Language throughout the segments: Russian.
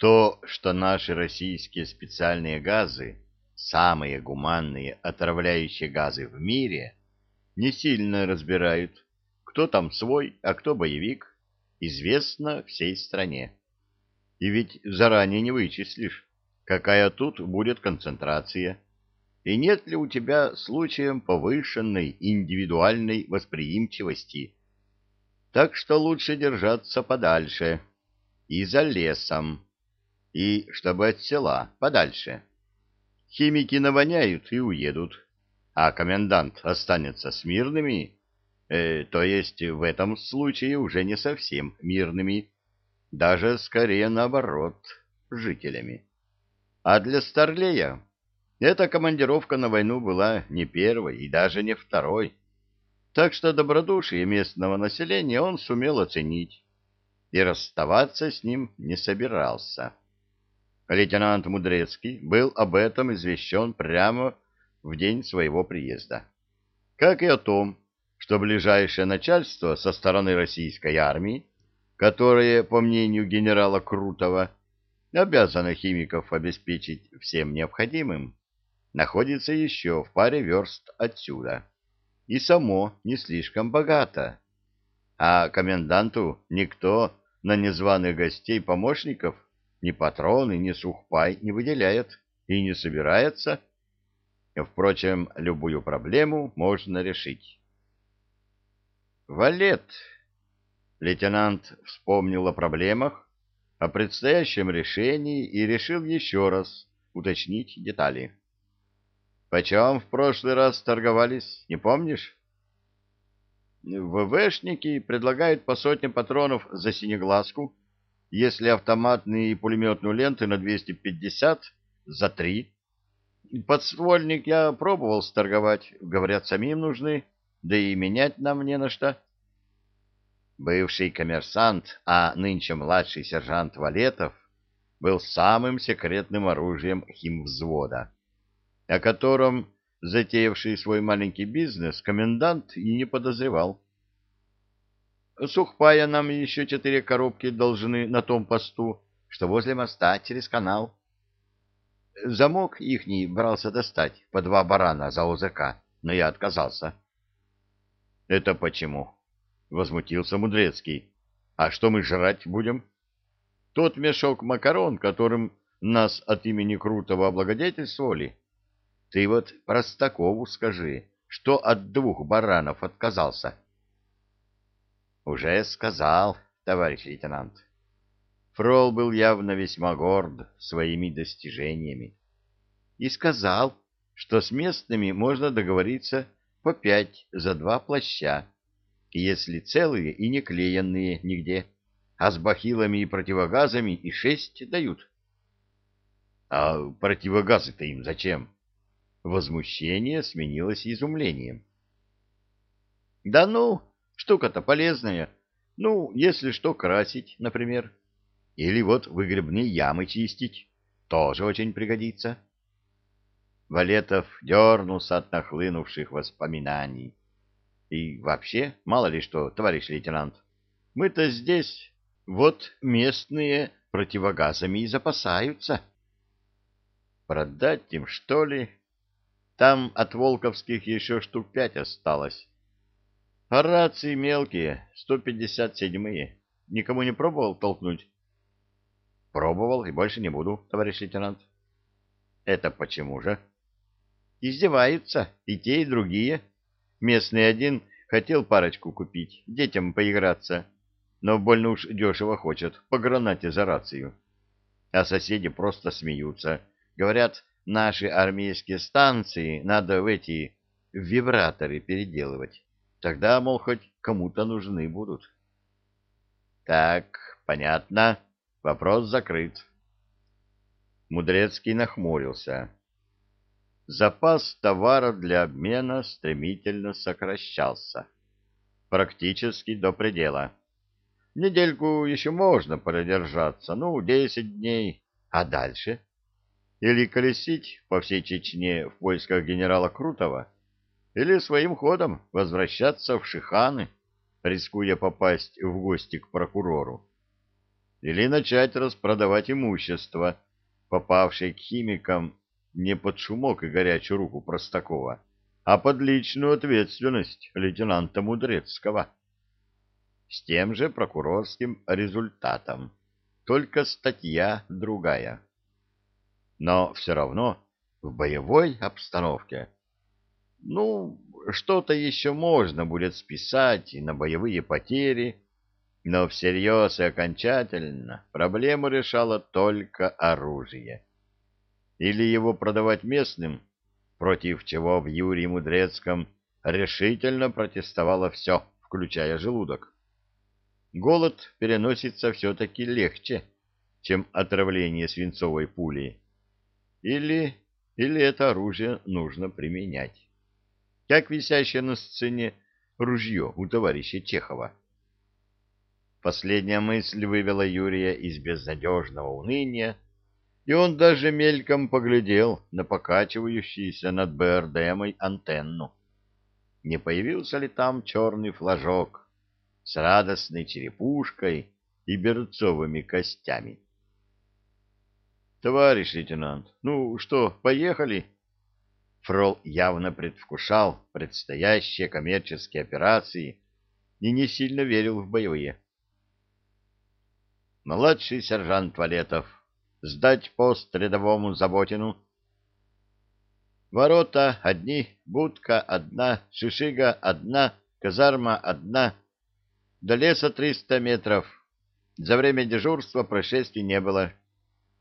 То, что наши российские специальные газы, самые гуманные отравляющие газы в мире, не сильно разбирают, кто там свой, а кто боевик, известно всей стране. И ведь заранее не вычислишь, какая тут будет концентрация, и нет ли у тебя случаем повышенной индивидуальной восприимчивости. Так что лучше держаться подальше и за лесом и чтобы от села подальше. Химики навоняют и уедут, а комендант останется с мирными, э, то есть в этом случае уже не совсем мирными, даже скорее наоборот, жителями. А для Старлея эта командировка на войну была не первой и даже не второй, так что добродушие местного населения он сумел оценить и расставаться с ним не собирался. Лейтенант Мудрецкий был об этом извещен прямо в день своего приезда. Как и о том, что ближайшее начальство со стороны российской армии, которое, по мнению генерала Крутого, обязано химиков обеспечить всем необходимым, находится еще в паре верст отсюда. И само не слишком богато. А коменданту никто на незваных гостей помощников ни патроны, ни сухпай не выделяет и не собирается. Впрочем, любую проблему можно решить. «Валет!» Лейтенант вспомнил о проблемах, о предстоящем решении и решил еще раз уточнить детали. «Почем в прошлый раз торговались, не помнишь?» ВВшники предлагают по сотне патронов за синеглазку, если автоматные и пулеметные ленты на 250 за три. Подствольник я пробовал сторговать, говорят, самим нужны, да и менять нам не на что. Бывший коммерсант, а нынче младший сержант Валетов, был самым секретным оружием химвзвода, о котором затеявший свой маленький бизнес комендант и не подозревал. Сухпая нам еще четыре коробки должны на том посту, что возле моста через канал. Замок ихний брался достать по два барана за ОЗК, но я отказался. — Это почему? — возмутился Мудрецкий. — А что мы жрать будем? Тот мешок макарон, которым нас от имени Крутого облагодетельствовали. Ты вот Простакову скажи, что от двух баранов отказался. — уже сказал, товарищ лейтенант. Фрол был явно весьма горд своими достижениями. И сказал, что с местными можно договориться по пять за два плаща, если целые и не клеенные нигде, а с бахилами и противогазами и шесть дают. А противогазы-то им зачем? Возмущение сменилось изумлением. Да ну, Штука-то полезная. Ну, если что, красить, например. Или вот выгребные ямы чистить. Тоже очень пригодится. Валетов дернулся от нахлынувших воспоминаний. И вообще, мало ли что, товарищ лейтенант, мы-то здесь, вот местные противогазами и запасаются. Продать им, что ли? Там от волковских еще штук пять осталось. А рации мелкие, 157-е. Никому не пробовал толкнуть? Пробовал и больше не буду, товарищ лейтенант. Это почему же? Издеваются и те, и другие. Местный один хотел парочку купить, детям поиграться, но больно уж дешево хочет, по гранате за рацию. А соседи просто смеются. Говорят, наши армейские станции надо в эти вибраторы переделывать. Тогда, мол, хоть кому-то нужны будут. Так, понятно. Вопрос закрыт. Мудрецкий нахмурился. Запас товара для обмена стремительно сокращался. Практически до предела. Недельку еще можно продержаться, ну, десять дней. А дальше? Или колесить по всей Чечне в поисках генерала Крутого? Или своим ходом возвращаться в Шиханы, рискуя попасть в гости к прокурору. или начать распродавать имущество, попавшее к химикам не под шумок и горячую руку Простакова, а под личную ответственность лейтенанта Мудрецкого. С тем же прокурорским результатом, только статья другая. Но все равно в боевой обстановке, ну, что-то еще можно будет списать и на боевые потери, но всерьез и окончательно проблему решало только оружие. Или его продавать местным, против чего в Юрии Мудрецком решительно протестовало все, включая желудок. Голод переносится все-таки легче, чем отравление свинцовой пулей. Или, или это оружие нужно применять. Как висящее на сцене ружье у товарища Чехова. Последняя мысль вывела Юрия из безнадежного уныния, и он даже мельком поглядел на покачивающуюся над БРДМой антенну. Не появился ли там черный флажок с радостной черепушкой и берцовыми костями? — Товарищ лейтенант, ну что, поехали? Фрол явно предвкушал предстоящие коммерческие операции и не сильно верил в боевые. Младший сержант Валетов. Сдать пост рядовому Заботину. Ворота одни, будка одна, шишига одна, казарма одна. До леса триста метров. За время дежурства происшествий не было.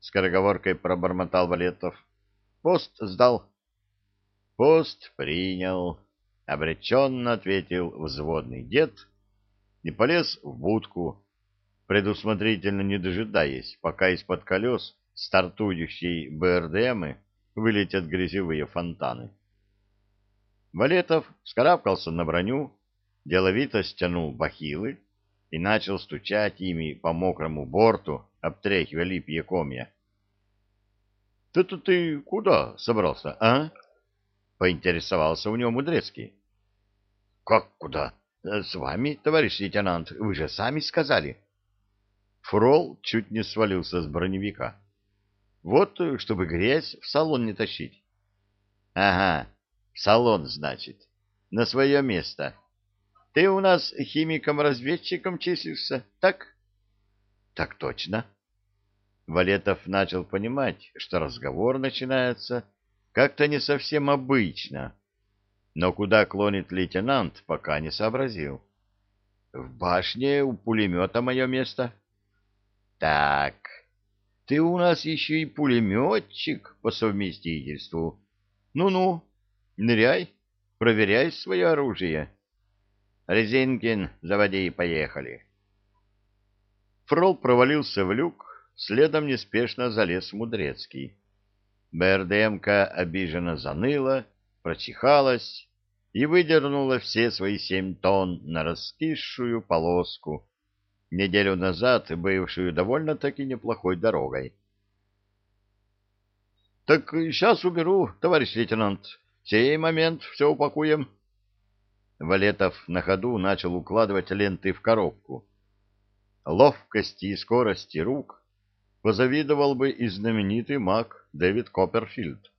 Скороговоркой пробормотал Валетов. Пост сдал. Пост принял. Обреченно ответил взводный дед и полез в будку предусмотрительно не дожидаясь, пока из-под колес стартующей БРДМы вылетят грязевые фонтаны. Валетов скарабкался на броню, деловито стянул бахилы и начал стучать ими по мокрому борту, обтряхивая липье комья. — Ты-то ты куда собрался, а? — поинтересовался у него Мудрецкий. — Как куда? С вами, товарищ лейтенант, вы же сами сказали. — Фрол чуть не свалился с броневика. Вот, чтобы грязь в салон не тащить. — Ага, в салон, значит. На свое место. Ты у нас химиком-разведчиком числишься, так? — Так точно. Валетов начал понимать, что разговор начинается как-то не совсем обычно, но куда клонит лейтенант, пока не сообразил. — В башне у пулемета мое место. — так, ты у нас еще и пулеметчик по совместительству. Ну-ну, ныряй, проверяй свое оружие. Резинкин, заводи и поехали. Фрол провалился в люк, следом неспешно залез Мудрецкий. БРДМка обиженно заныла, прочихалась и выдернула все свои семь тонн на раскисшую полоску, неделю назад бывшую довольно-таки неплохой дорогой. — Так сейчас уберу, товарищ лейтенант. Сей момент все упакуем. Валетов на ходу начал укладывать ленты в коробку. Ловкости и скорости рук позавидовал бы и знаменитый маг Дэвид Копперфильд.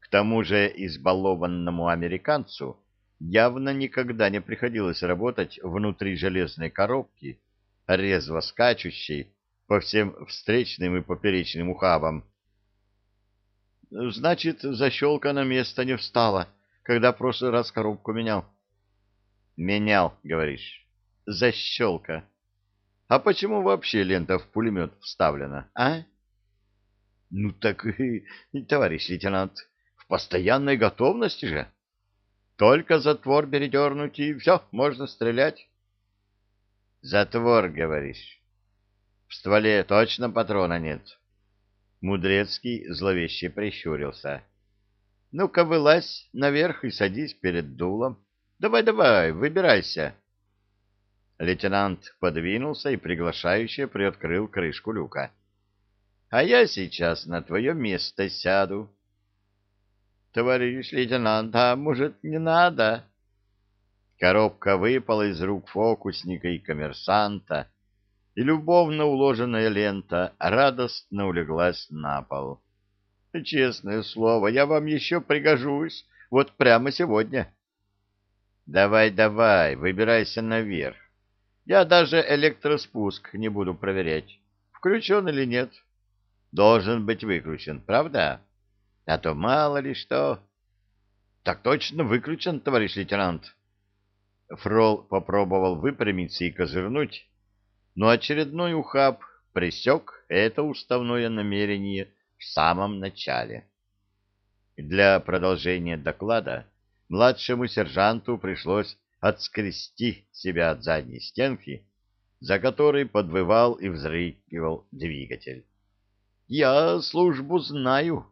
К тому же избалованному американцу явно никогда не приходилось работать внутри железной коробки, резво скачущей по всем встречным и поперечным ухабам. Значит, защелка на место не встала, когда в прошлый раз коробку менял. Менял, говоришь. Защелка. А почему вообще лента в пулемет вставлена, а? Ну так, товарищ лейтенант, в постоянной готовности же. Только затвор передернуть, и все, можно стрелять. Затвор, говоришь. В стволе точно патрона нет. Мудрецкий зловеще прищурился. Ну-ка, вылазь наверх и садись перед дулом. Давай-давай, выбирайся. Лейтенант подвинулся и приглашающе приоткрыл крышку люка. — А я сейчас на твое место сяду. Товарищ лейтенант, а может, не надо? Коробка выпала из рук фокусника и коммерсанта, и любовно уложенная лента радостно улеглась на пол. Честное слово, я вам еще пригожусь, вот прямо сегодня. Давай, давай, выбирайся наверх. Я даже электроспуск не буду проверять, включен или нет. Должен быть выключен, правда? А то мало ли что. Так точно выключен, товарищ лейтенант. Фрол попробовал выпрямиться и козырнуть, но очередной ухаб пресек это уставное намерение в самом начале. Для продолжения доклада младшему сержанту пришлось отскрести себя от задней стенки, за которой подвывал и взрыкивал двигатель. — Я службу знаю,